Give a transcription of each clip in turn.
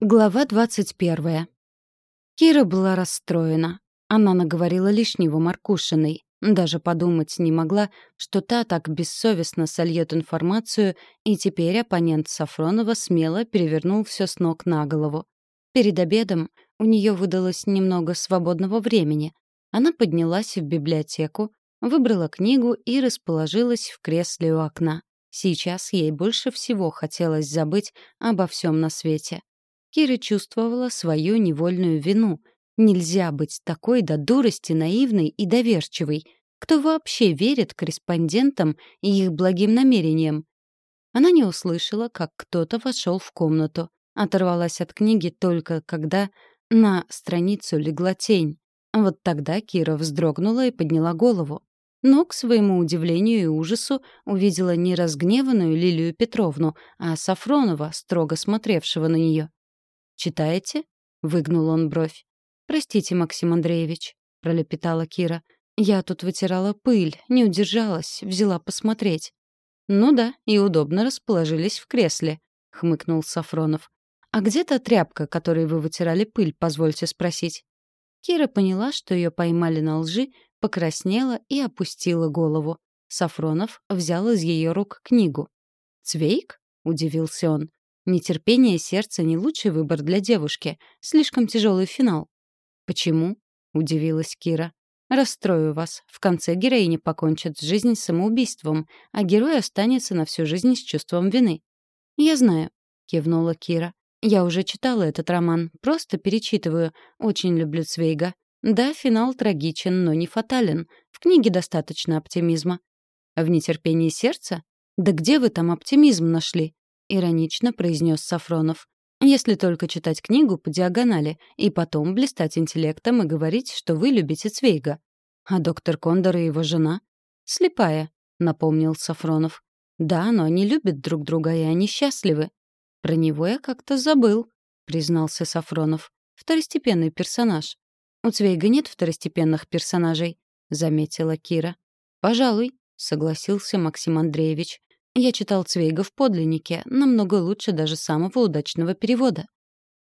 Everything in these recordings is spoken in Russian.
Глава двадцать первая. Кира была расстроена. Она наговорила лишнего Маркушиной. Даже подумать не могла, что та так бессовестно сольет информацию, и теперь оппонент Сафронова смело перевернул все с ног на голову. Перед обедом у нее выдалось немного свободного времени. Она поднялась в библиотеку, выбрала книгу и расположилась в кресле у окна. Сейчас ей больше всего хотелось забыть обо всем на свете. Кира чувствовала свою невольную вину. Нельзя быть такой до дурости наивной и доверчивой. Кто вообще верит корреспондентам и их благим намерениям? Она не услышала, как кто-то вошел в комнату. Оторвалась от книги только когда на страницу легла тень. Вот тогда Кира вздрогнула и подняла голову. Но, к своему удивлению и ужасу, увидела не разгневанную Лилию Петровну, а Сафронова, строго смотревшего на нее. «Читаете?» — выгнул он бровь. «Простите, Максим Андреевич», — пролепетала Кира. «Я тут вытирала пыль, не удержалась, взяла посмотреть». «Ну да, и удобно расположились в кресле», — хмыкнул Сафронов. «А где та тряпка, которой вы вытирали пыль, позвольте спросить?» Кира поняла, что ее поймали на лжи, покраснела и опустила голову. Сафронов взял из ее рук книгу. «Цвейк?» — удивился он. Нетерпение сердца — не лучший выбор для девушки. Слишком тяжелый финал. «Почему?» — удивилась Кира. «Расстрою вас. В конце героиня покончит жизнь самоубийством, а герой останется на всю жизнь с чувством вины». «Я знаю», — кивнула Кира. «Я уже читала этот роман. Просто перечитываю. Очень люблю Цвейга. Да, финал трагичен, но не фатален. В книге достаточно оптимизма». «В нетерпении сердца? Да где вы там оптимизм нашли?» — иронично произнес Сафронов. «Если только читать книгу по диагонали и потом блистать интеллектом и говорить, что вы любите Цвейга. А доктор Кондор и его жена? Слепая», — напомнил Сафронов. «Да, но они любят друг друга, и они счастливы». «Про него я как-то забыл», — признался Сафронов. «Второстепенный персонаж». «У Цвейга нет второстепенных персонажей», — заметила Кира. «Пожалуй», — согласился Максим Андреевич. Я читал Цвейга в подлиннике, намного лучше даже самого удачного перевода.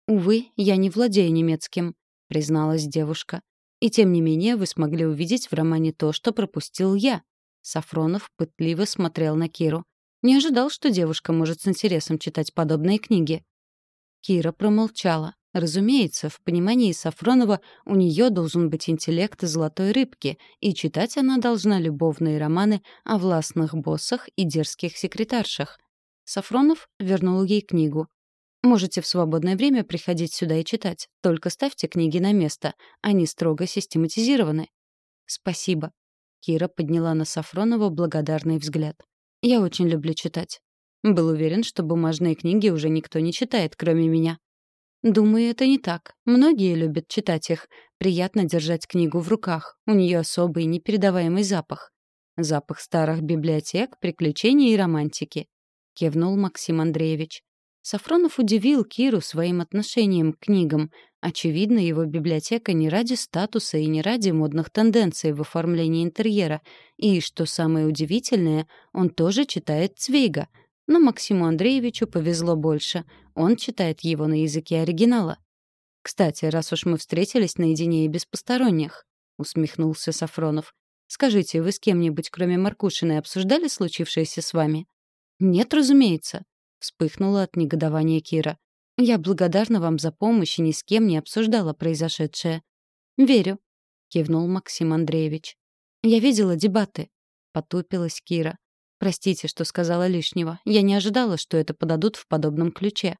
«Увы, я не владею немецким», — призналась девушка. «И тем не менее вы смогли увидеть в романе то, что пропустил я». Сафронов пытливо смотрел на Киру. Не ожидал, что девушка может с интересом читать подобные книги. Кира промолчала. Разумеется, в понимании Сафронова у нее должен быть интеллект золотой рыбки, и читать она должна любовные романы о властных боссах и дерзких секретаршах. Сафронов вернул ей книгу. «Можете в свободное время приходить сюда и читать, только ставьте книги на место, они строго систематизированы». «Спасибо». Кира подняла на Сафронова благодарный взгляд. «Я очень люблю читать. Был уверен, что бумажные книги уже никто не читает, кроме меня. Думаю, это не так. Многие любят читать их. Приятно держать книгу в руках. У нее особый непередаваемый запах. Запах старых библиотек, приключений и романтики. Кивнул Максим Андреевич. Сафронов удивил Киру своим отношением к книгам. Очевидно, его библиотека не ради статуса и не ради модных тенденций в оформлении интерьера. И, что самое удивительное, он тоже читает Цвейга — но Максиму Андреевичу повезло больше. Он читает его на языке оригинала. «Кстати, раз уж мы встретились наедине и без посторонних», — усмехнулся Сафронов. «Скажите, вы с кем-нибудь, кроме Маркушиной, обсуждали случившееся с вами?» «Нет, разумеется», — вспыхнула от негодования Кира. «Я благодарна вам за помощь и ни с кем не обсуждала произошедшее». «Верю», — кивнул Максим Андреевич. «Я видела дебаты», — потупилась Кира. Простите, что сказала лишнего. Я не ожидала, что это подадут в подобном ключе.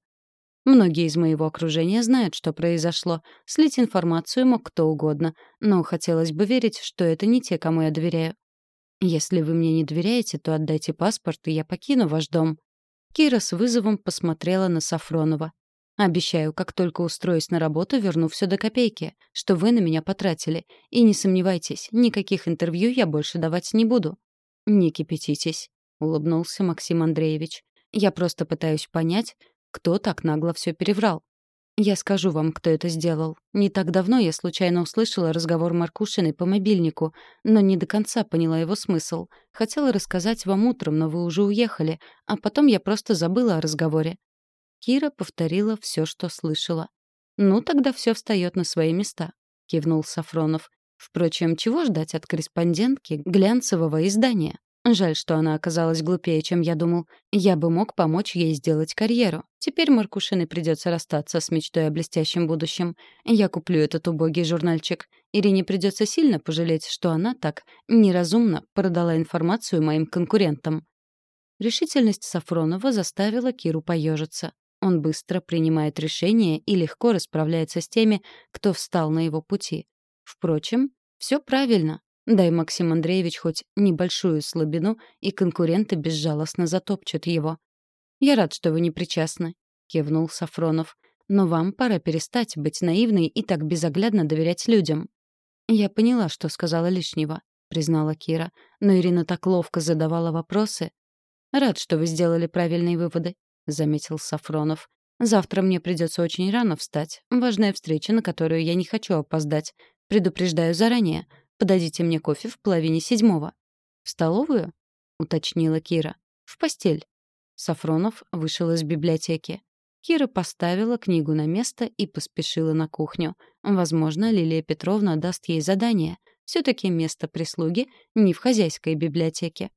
Многие из моего окружения знают, что произошло. Слить информацию мог кто угодно, но хотелось бы верить, что это не те, кому я доверяю. Если вы мне не доверяете, то отдайте паспорт, и я покину ваш дом. Кира с вызовом посмотрела на Сафронова. Обещаю, как только устроюсь на работу, верну все до копейки, что вы на меня потратили. И не сомневайтесь, никаких интервью я больше давать не буду. Не кипятитесь улыбнулся Максим Андреевич. Я просто пытаюсь понять, кто так нагло все переврал. Я скажу вам, кто это сделал. Не так давно я случайно услышала разговор Маркушиной по мобильнику, но не до конца поняла его смысл. Хотела рассказать вам утром, но вы уже уехали, а потом я просто забыла о разговоре. Кира повторила все, что слышала. «Ну, тогда все встает на свои места», — кивнул Сафронов. «Впрочем, чего ждать от корреспондентки глянцевого издания? Жаль, что она оказалась глупее, чем я думал. Я бы мог помочь ей сделать карьеру. Теперь Маркушиной придется расстаться с мечтой о блестящем будущем. Я куплю этот убогий журнальчик. Ирине придется сильно пожалеть, что она так неразумно продала информацию моим конкурентам. Решительность Сафронова заставила Киру поежиться. Он быстро принимает решения и легко расправляется с теми, кто встал на его пути. Впрочем, все правильно. Дай Максим Андреевич хоть небольшую слабину, и конкуренты безжалостно затопчут его. «Я рад, что вы не причастны», — кивнул Сафронов. «Но вам пора перестать быть наивной и так безоглядно доверять людям». «Я поняла, что сказала лишнего», — признала Кира. «Но Ирина так ловко задавала вопросы». «Рад, что вы сделали правильные выводы», — заметил Сафронов. «Завтра мне придется очень рано встать. Важная встреча, на которую я не хочу опоздать. Предупреждаю заранее. Подадите мне кофе в половине седьмого». «В столовую?» — уточнила Кира. «В постель». Сафронов вышел из библиотеки. Кира поставила книгу на место и поспешила на кухню. Возможно, Лилия Петровна даст ей задание. все таки место прислуги не в хозяйской библиотеке.